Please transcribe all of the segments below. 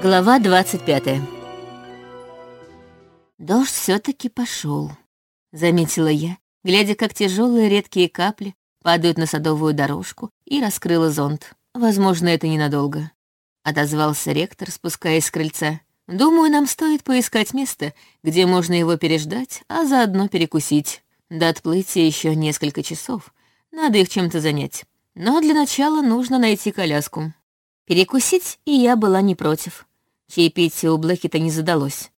Глава 25 Дождь все-таки пошел, заметила я, глядя, как тяжелые редкие капли падают на садовую дорожку, и раскрыла зонт. Возможно, это ненадолго. Отозвался ректор, спускаясь с крыльца. Думаю, нам стоит поискать место, где можно его переждать, а заодно перекусить. До отплытия еще несколько часов. Надо их чем-то занять. Но для начала нужно найти коляску. Перекусить и я была не против. Чаепитие у Блэкета не задалось.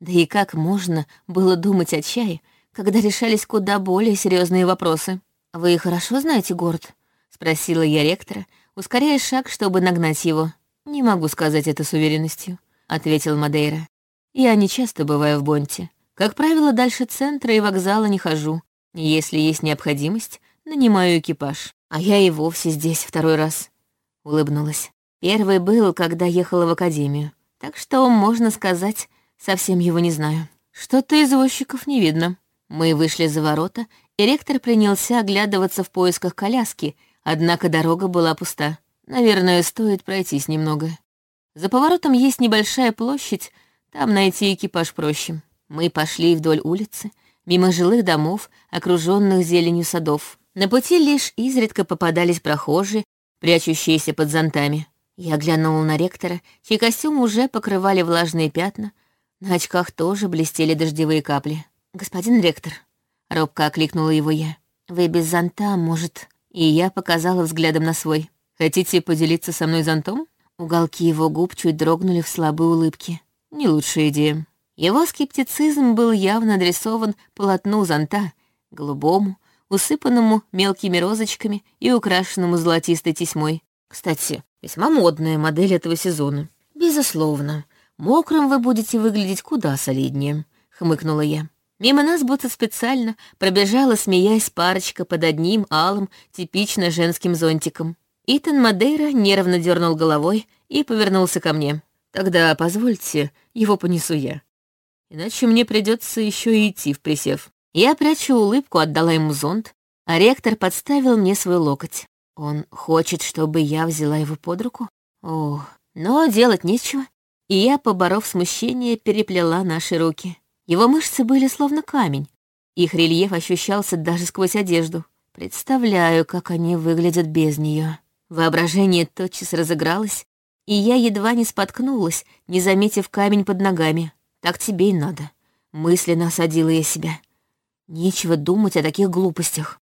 Да и как можно было думать о чае, когда решались куда более серьезные вопросы? «Вы хорошо знаете город?» — спросила я ректора, ускоряя шаг, чтобы нагнать его. «Не могу сказать это с уверенностью», — ответил Мадейра. «Я не часто бываю в Бонте. Как правило, дальше центра и вокзала не хожу. Если есть необходимость, нанимаю экипаж. А я и вовсе здесь второй раз», — улыбнулась. Первый был, когда ехала в академию. Так что, можно сказать, совсем его не знаю. Что-то извозчиков не видно. Мы вышли за ворота, и ректор принялся оглядываться в поисках коляски, однако дорога была пуста. Наверное, стоит пройтись немного. За поворотом есть небольшая площадь, там найти экипаж проще. Мы пошли вдоль улицы, мимо жилых домов, окруженных зеленью садов. На пути лишь изредка попадались прохожие, прячущиеся под зонтами. Я глянула на ректора, чей костюм уже покрывали влажные пятна, на очках тоже блестели дождевые капли. «Господин ректор», — робко окликнула его я, — «вы без зонта, может...» И я показала взглядом на свой. «Хотите поделиться со мной зонтом?» Уголки его губ чуть дрогнули в слабой улыбке. Не лучшая идея. Его скептицизм был явно адресован полотну зонта, голубому, усыпанному мелкими розочками и украшенному золотистой тесьмой. Кстати, Весьма модная модель этого сезона. Безусловно, мокрым вы будете выглядеть куда солиднее, хмыкнула я. Мимо нас будто специально пробежала, смеясь, парочка под одним алым, типично женским зонтиком. Итан Мадейра нервно дернул головой и повернулся ко мне. «Тогда позвольте, его понесу я. Иначе мне придется еще и идти в присев». Я прячу улыбку, отдала ему зонт, а ректор подставил мне свой локоть. Он хочет, чтобы я взяла его под руку? О, но делать нечего. И я, поборов смущение, переплела наши руки. Его мышцы были словно камень. Их рельеф ощущался даже сквозь одежду. Представляю, как они выглядят без нее. Воображение тотчас разыгралось, и я едва не споткнулась, не заметив камень под ногами. Так тебе и надо. Мысленно осадила я себя. Нечего думать о таких глупостях.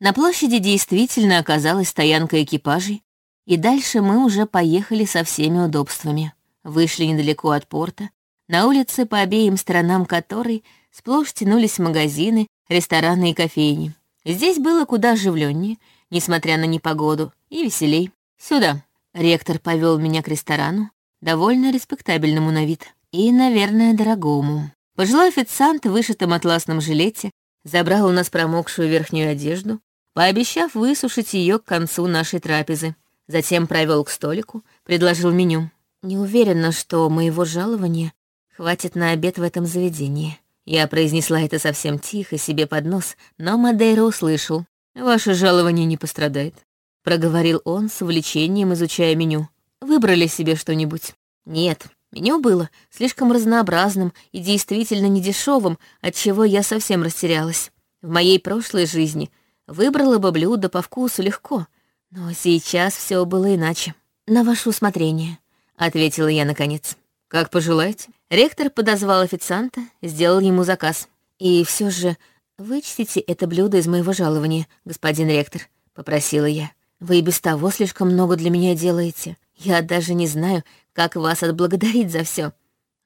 На площади действительно оказалась стоянка экипажей, и дальше мы уже поехали со всеми удобствами. Вышли недалеко от порта, на улице по обеим сторонам которой сплошь тянулись магазины, рестораны и кофейни. Здесь было куда оживленнее, несмотря на непогоду, и веселей. Сюда. Ректор повел меня к ресторану, довольно респектабельному на вид. И, наверное, дорогому. Пожилой официант в вышитом атласном жилете забрал у нас промокшую верхнюю одежду, пообещав высушить ее к концу нашей трапезы. Затем провел к столику, предложил меню. Не уверена, что моего жалования хватит на обед в этом заведении. Я произнесла это совсем тихо, себе под нос, но Мадейра услышал. «Ваше жалование не пострадает», — проговорил он с увлечением, изучая меню. «Выбрали себе что-нибудь?» «Нет, меню было слишком разнообразным и действительно недешевым, отчего я совсем растерялась. В моей прошлой жизни Выбрала бы блюдо по вкусу легко, но сейчас все было иначе. «На ваше усмотрение», — ответила я наконец. «Как пожелаете». Ректор подозвал официанта, сделал ему заказ. «И все же вычтите это блюдо из моего жалования, господин ректор», — попросила я. «Вы и без того слишком много для меня делаете. Я даже не знаю, как вас отблагодарить за все.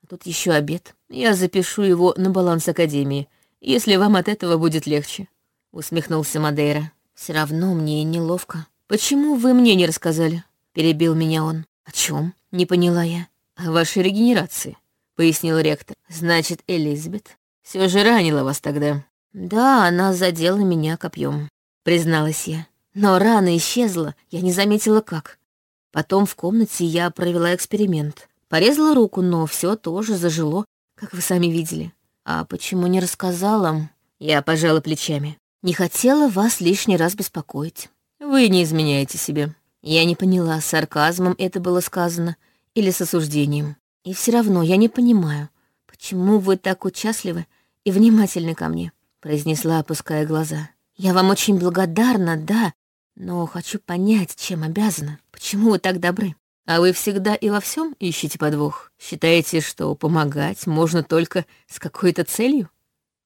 Тут еще обед. Я запишу его на баланс Академии, если вам от этого будет легче усмехнулся Мадейра. Все равно мне неловко. Почему вы мне не рассказали? Перебил меня он. О чем? Не поняла я. О вашей регенерации, пояснил ректор. Значит, Элизабет все же ранила вас тогда. Да, она задела меня копьем, призналась я. Но рана исчезла, я не заметила как. Потом в комнате я провела эксперимент. Порезала руку, но все тоже зажило, как вы сами видели. А почему не рассказала? Я пожала плечами. Не хотела вас лишний раз беспокоить. Вы не изменяете себе. Я не поняла, с сарказмом это было сказано или с осуждением. И все равно я не понимаю, почему вы так участливы и внимательны ко мне», — произнесла, опуская глаза. «Я вам очень благодарна, да, но хочу понять, чем обязана. Почему вы так добры? А вы всегда и во всем ищете подвох? Считаете, что помогать можно только с какой-то целью?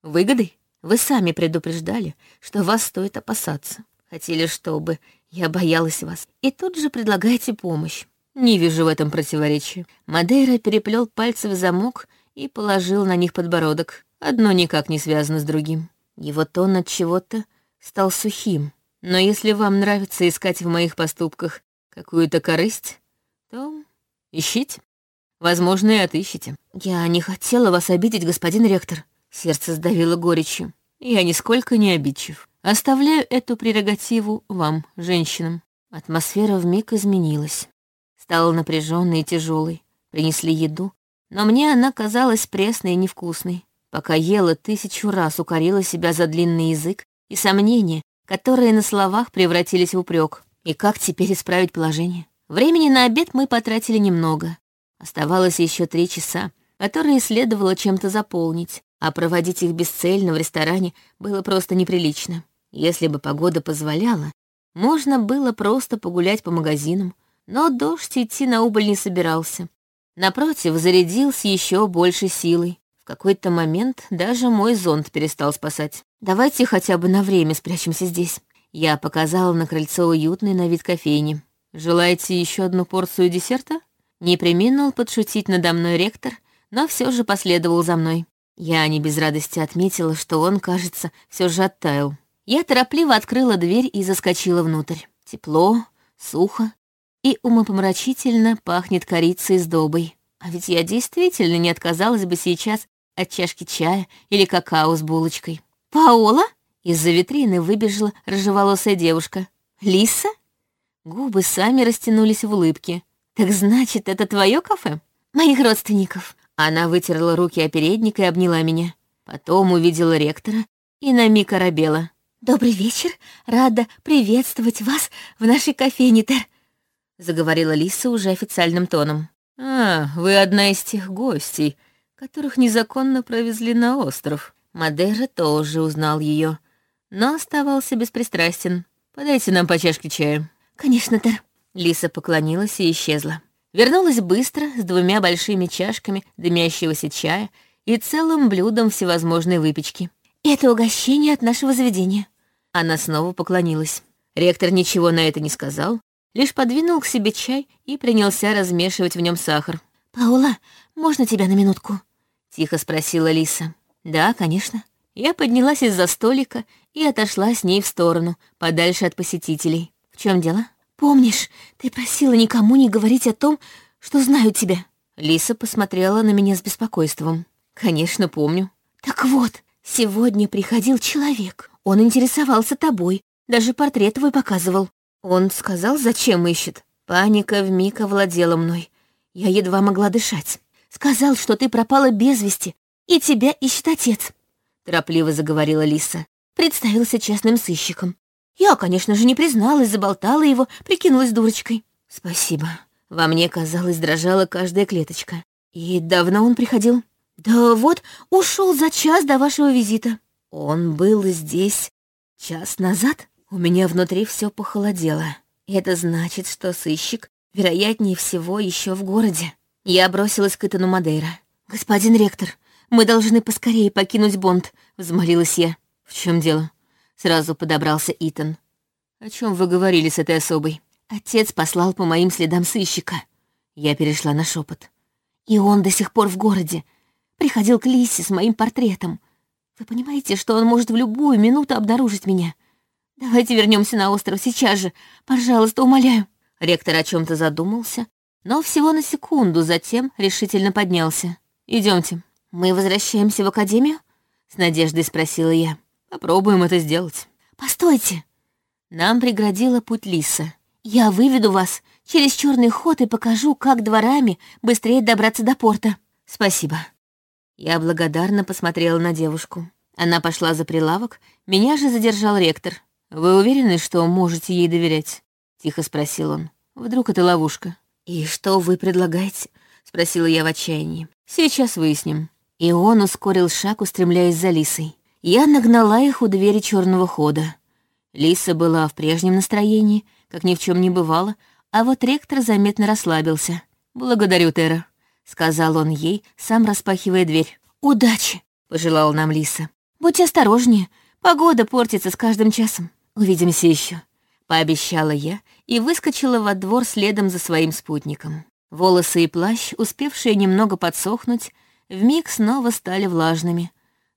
Выгодой? Вы сами предупреждали, что вас стоит опасаться. Хотели, чтобы я боялась вас. И тут же предлагаете помощь. Не вижу в этом противоречия. Мадейра переплел пальцы в замок и положил на них подбородок. Одно никак не связано с другим. Его тон от чего-то стал сухим. Но если вам нравится искать в моих поступках какую-то корысть, то ищите. Возможно, и отыщите. Я не хотела вас обидеть, господин ректор. Сердце сдавило горечью. Я нисколько не обидчив. Оставляю эту прерогативу вам, женщинам. Атмосфера вмиг изменилась. Стала напряженной и тяжелой. Принесли еду, но мне она казалась пресной и невкусной. Пока ела, тысячу раз укорила себя за длинный язык и сомнения, которые на словах превратились в упрек. И как теперь исправить положение? Времени на обед мы потратили немного. Оставалось еще три часа, которые следовало чем-то заполнить, а проводить их бесцельно в ресторане было просто неприлично. Если бы погода позволяла, можно было просто погулять по магазинам, но дождь идти на убыль не собирался. Напротив, зарядился еще больше силой. В какой-то момент даже мой зонт перестал спасать. Давайте хотя бы на время спрячемся здесь. Я показала на крыльцо уютный на вид кофейни. Желаете еще одну порцию десерта? Не приминул подшутить надо мной ректор, но все же последовал за мной. Я не без радости отметила, что он, кажется, все же оттаял. Я торопливо открыла дверь и заскочила внутрь. Тепло, сухо и умопомрачительно пахнет корицей с добой. А ведь я действительно не отказалась бы сейчас от чашки чая или какао с булочкой. «Паола?» Из-за витрины выбежала рыжеволосая девушка. «Лиса?» Губы сами растянулись в улыбке. «Так значит, это твое кафе?» «Моих родственников». Она вытерла руки о передник и обняла меня. Потом увидела ректора и на миг оробела. «Добрый вечер. Рада приветствовать вас в нашей кофейне, Тер», — заговорила Лиса уже официальным тоном. «А, вы одна из тех гостей, которых незаконно провезли на остров». Мадера тоже узнал ее, но оставался беспристрастен. «Подайте нам по чашке чая». «Конечно, Тер». Лиса поклонилась и исчезла. Вернулась быстро, с двумя большими чашками дымящегося чая и целым блюдом всевозможной выпечки. «Это угощение от нашего заведения». Она снова поклонилась. Ректор ничего на это не сказал, лишь подвинул к себе чай и принялся размешивать в нем сахар. «Паула, можно тебя на минутку?» — тихо спросила Лиса. «Да, конечно». Я поднялась из-за столика и отошла с ней в сторону, подальше от посетителей. «В чем дело?» «Помнишь, ты просила никому не говорить о том, что знаю тебя?» Лиса посмотрела на меня с беспокойством. «Конечно, помню». «Так вот, сегодня приходил человек. Он интересовался тобой, даже портрет твой показывал. Он сказал, зачем ищет. Паника вмиг овладела мной. Я едва могла дышать. Сказал, что ты пропала без вести, и тебя ищет отец», — торопливо заговорила Лиса. Представился честным сыщиком. Я, конечно же, не призналась, заболтала его, прикинулась дурочкой. Спасибо. Во мне, казалось, дрожала каждая клеточка. И давно он приходил? Да вот, ушел за час до вашего визита. Он был здесь час назад? У меня внутри все похолодело. Это значит, что сыщик, вероятнее всего, еще в городе. Я бросилась к Итану Мадейра. «Господин ректор, мы должны поскорее покинуть Бонд», — взмолилась я. «В чем дело?» Сразу подобрался Итан. «О чем вы говорили с этой особой?» Отец послал по моим следам сыщика. Я перешла на шепот. И он до сих пор в городе. Приходил к Лисе с моим портретом. Вы понимаете, что он может в любую минуту обнаружить меня? Давайте вернемся на остров сейчас же. Пожалуйста, умоляю. Ректор о чем-то задумался, но всего на секунду затем решительно поднялся. Идемте. Мы возвращаемся в академию? С надеждой спросила я. Попробуем это сделать. Постойте. Нам преградила путь Лиса. Я выведу вас через черный ход и покажу, как дворами быстрее добраться до порта. Спасибо. Я благодарно посмотрела на девушку. Она пошла за прилавок, меня же задержал ректор. «Вы уверены, что можете ей доверять?» — тихо спросил он. «Вдруг это ловушка?» «И что вы предлагаете?» спросила я в отчаянии. «Сейчас выясним». И он ускорил шаг, устремляясь за Лисой. Я нагнала их у двери черного хода. Лиса была в прежнем настроении, как ни в чем не бывало, а вот ректор заметно расслабился. «Благодарю, Тера», — сказал он ей, сам распахивая дверь. «Удачи!» — пожелала нам Лиса. «Будьте осторожнее, погода портится с каждым часом. Увидимся еще, пообещала я и выскочила во двор следом за своим спутником. Волосы и плащ, успевшие немного подсохнуть, вмиг снова стали влажными.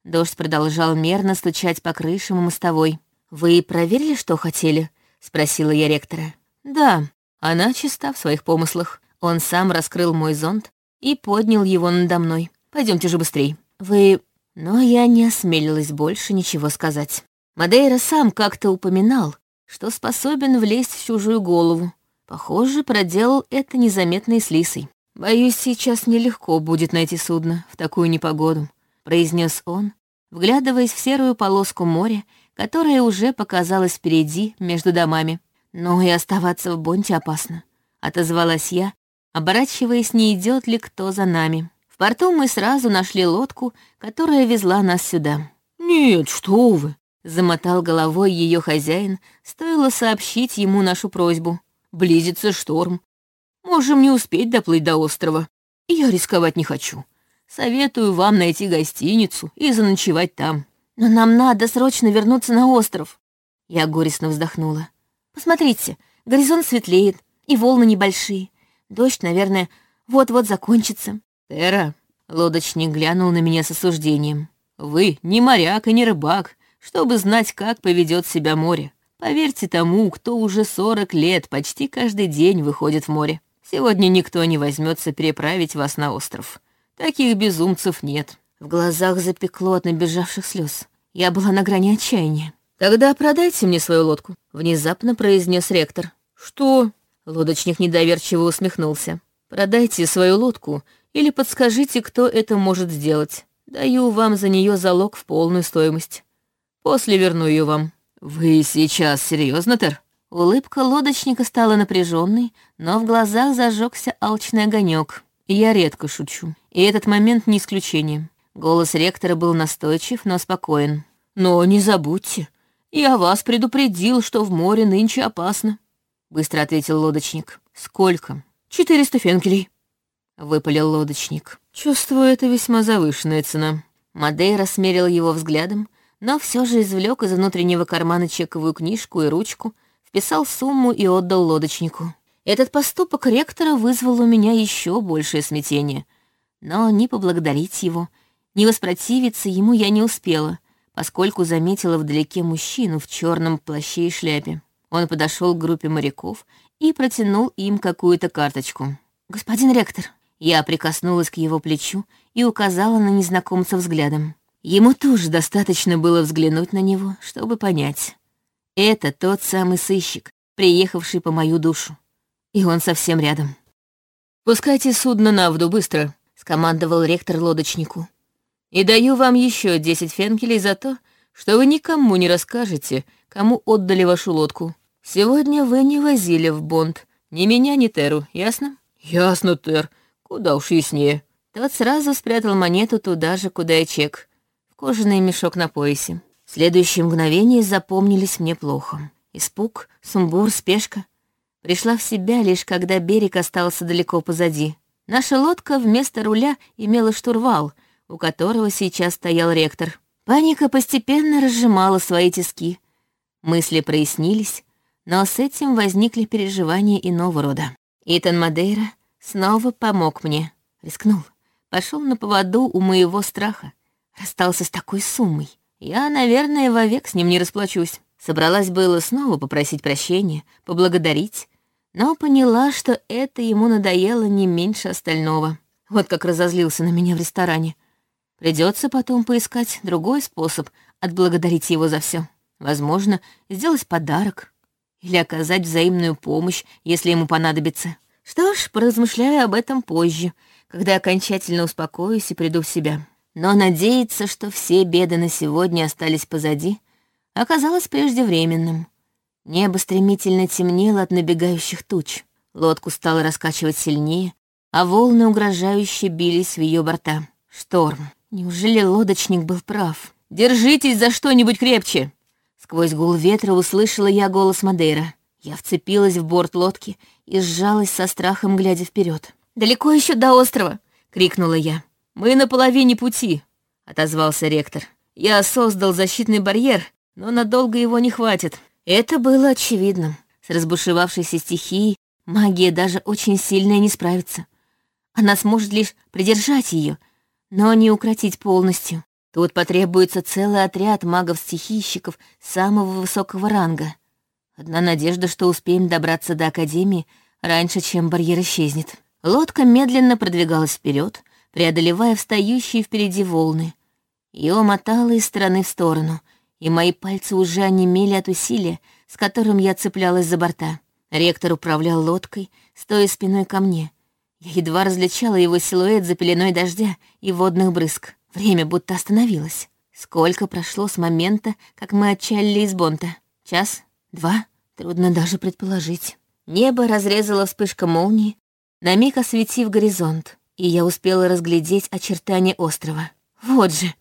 Дождь продолжал мерно стучать по крышам и мостовой. «Вы проверили, что хотели?» — спросила я ректора. «Да, она чиста в своих помыслах. Он сам раскрыл мой зонт и поднял его надо мной. Пойдемте же быстрей. Вы но я не осмелилась больше ничего сказать. Мадейра сам как-то упоминал, что способен влезть в чужую голову. Похоже, проделал это незаметно и с Лисой. «Боюсь, сейчас нелегко будет найти судно в такую непогоду», — произнес он, вглядываясь в серую полоску моря, которая уже показалась впереди, между домами. «Но и оставаться в Бонте опасно», — отозвалась я, оборачиваясь, не идет ли кто за нами порту мы сразу нашли лодку, которая везла нас сюда. «Нет, что вы!» — замотал головой ее хозяин, стоило сообщить ему нашу просьбу. «Близится шторм. Можем не успеть доплыть до острова. Я рисковать не хочу. Советую вам найти гостиницу и заночевать там. Но нам надо срочно вернуться на остров». Я горестно вздохнула. «Посмотрите, горизонт светлеет, и волны небольшие. Дождь, наверное, вот-вот закончится. «Тера», — лодочник глянул на меня с осуждением, «вы не моряк и не рыбак, чтобы знать, как поведет себя море. Поверьте тому, кто уже сорок лет почти каждый день выходит в море. Сегодня никто не возьмется переправить вас на остров. Таких безумцев нет». В глазах запекло от набежавших слез. Я была на грани отчаяния. «Тогда продайте мне свою лодку», — внезапно произнес ректор. «Что?» — лодочник недоверчиво усмехнулся. «Продайте свою лодку или подскажите, кто это может сделать. Даю вам за нее залог в полную стоимость. После верну ее вам. Вы сейчас серьезно, Тер? Улыбка лодочника стала напряженной, но в глазах зажегся алчный огонек. Я редко шучу, и этот момент не исключение. Голос ректора был настойчив, но спокоен. «Но не забудьте, я вас предупредил, что в море нынче опасно», — быстро ответил лодочник. «Сколько?» «Четыреста фенкелей», выпалил лодочник. Чувствую, это весьма завышенная цена. Мадейра смерил его взглядом, но все же извлек из внутреннего кармана чековую книжку и ручку, вписал сумму и отдал лодочнику. Этот поступок ректора вызвал у меня еще большее смятение. Но ни поблагодарить его, ни воспротивиться ему я не успела, поскольку заметила вдалеке мужчину в черном плаще и шляпе. Он подошел к группе моряков и протянул им какую-то карточку. «Господин ректор», я прикоснулась к его плечу и указала на незнакомца взглядом. Ему тоже достаточно было взглянуть на него, чтобы понять. Это тот самый сыщик, приехавший по мою душу. И он совсем рядом. «Пускайте судно на воду быстро», — скомандовал ректор лодочнику. «И даю вам еще десять фенкелей за то, что вы никому не расскажете, кому отдали вашу лодку. Сегодня вы не возили в Бонд ни меня, ни Теру, ясно?» «Ясно, Тер», Куда уж яснее. Тот сразу спрятал монету туда же, куда и чек, в кожаный мешок на поясе. Следующие мгновения запомнились мне плохо. Испуг, сумбур, спешка. Пришла в себя лишь когда берег остался далеко позади. Наша лодка вместо руля имела штурвал, у которого сейчас стоял ректор. Паника постепенно разжимала свои тиски. Мысли прояснились, но с этим возникли переживания иного рода. Итан Мадейра Снова помог мне. Рискнул. Пошел на поводу у моего страха. Расстался с такой суммой. Я, наверное, вовек с ним не расплачусь. Собралась было снова попросить прощения, поблагодарить, но поняла, что это ему надоело не меньше остального. Вот как разозлился на меня в ресторане. Придется потом поискать другой способ отблагодарить его за все. Возможно, сделать подарок или оказать взаимную помощь, если ему понадобится. Что ж, поразмышляю об этом позже, когда окончательно успокоюсь и приду в себя. Но надеяться, что все беды на сегодня остались позади, оказалось преждевременным. Небо стремительно темнело от набегающих туч. Лодку стало раскачивать сильнее, а волны угрожающе бились в ее борта. Шторм. Неужели лодочник был прав? «Держитесь за что-нибудь крепче!» Сквозь гул ветра услышала я голос Мадейра. Я вцепилась в борт лодки и сжалась со страхом, глядя вперед. «Далеко еще до острова!» — крикнула я. «Мы на половине пути», — отозвался ректор. «Я создал защитный барьер, но надолго его не хватит». Это было очевидным. С разбушевавшейся стихией магия даже очень сильная не справится. Она сможет лишь придержать ее, но не укротить полностью. Тут потребуется целый отряд магов-стихийщиков самого высокого ранга. Одна надежда, что успеем добраться до Академии раньше, чем барьер исчезнет. Лодка медленно продвигалась вперед, преодолевая встающие впереди волны. Ее мотало из стороны в сторону, и мои пальцы уже онемели от усилия, с которым я цеплялась за борта. Ректор управлял лодкой, стоя спиной ко мне. Я едва различала его силуэт за пеленой дождя и водных брызг. Время будто остановилось. Сколько прошло с момента, как мы отчалили из Бонта? Час? Два? Трудно даже предположить. Небо разрезала вспышка молнии, на миг осветив горизонт, и я успела разглядеть очертания острова. Вот же,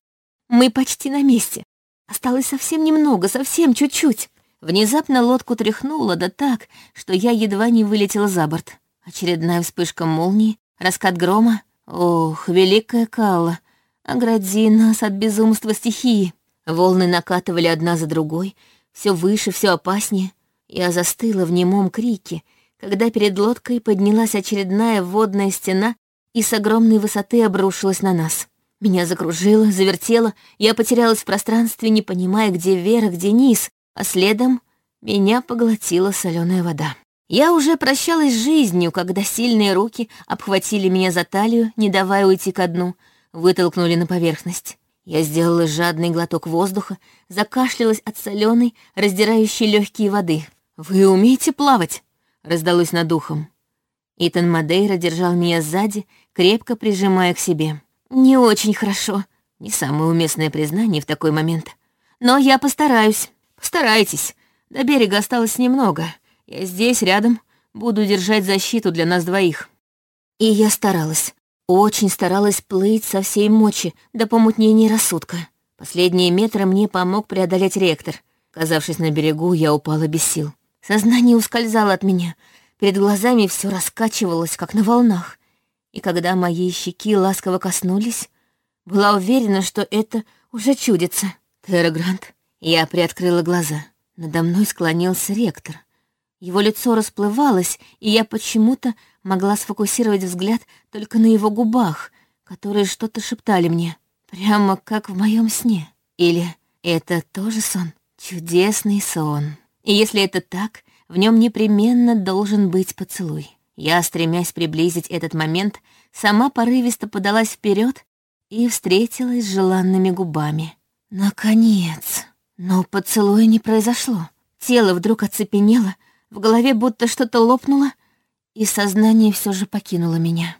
мы почти на месте. Осталось совсем немного, совсем чуть-чуть. Внезапно лодку тряхнуло, да так, что я едва не вылетела за борт. Очередная вспышка молнии, раскат грома. Ох, великая Калла, огради нас от безумства стихии. Волны накатывали одна за другой, все выше, все опаснее. Я застыла в немом крике, когда перед лодкой поднялась очередная водная стена и с огромной высоты обрушилась на нас. Меня закружило, завертело, я потерялась в пространстве, не понимая, где вверх, где низ, а следом меня поглотила соленая вода. Я уже прощалась с жизнью, когда сильные руки обхватили меня за талию, не давая уйти ко дну, вытолкнули на поверхность. Я сделала жадный глоток воздуха, закашлялась от соленой, раздирающей легкие воды. «Вы умеете плавать?» — раздалось над ухом. Итан Мадейра держал меня сзади, крепко прижимая к себе. «Не очень хорошо», — не самое уместное признание в такой момент. «Но я постараюсь». «Постарайтесь. До берега осталось немного. Я здесь, рядом, буду держать защиту для нас двоих». И я старалась. Очень старалась плыть со всей мочи до помутнения рассудка. Последние метры мне помог преодолеть ректор. Казавшись на берегу, я упала без сил. Сознание ускользало от меня. Перед глазами все раскачивалось, как на волнах. И когда мои щеки ласково коснулись, была уверена, что это уже чудится. Террагрант. Я приоткрыла глаза. Надо мной склонился ректор. Его лицо расплывалось, и я почему-то могла сфокусировать взгляд только на его губах, которые что-то шептали мне, прямо как в моем сне. Или это тоже сон? Чудесный сон. И если это так, в нем непременно должен быть поцелуй. Я, стремясь приблизить этот момент, сама порывисто подалась вперед и встретилась с желанными губами. Наконец! Но поцелуя не произошло. Тело вдруг оцепенело, в голове будто что-то лопнуло, и сознание все же покинуло меня.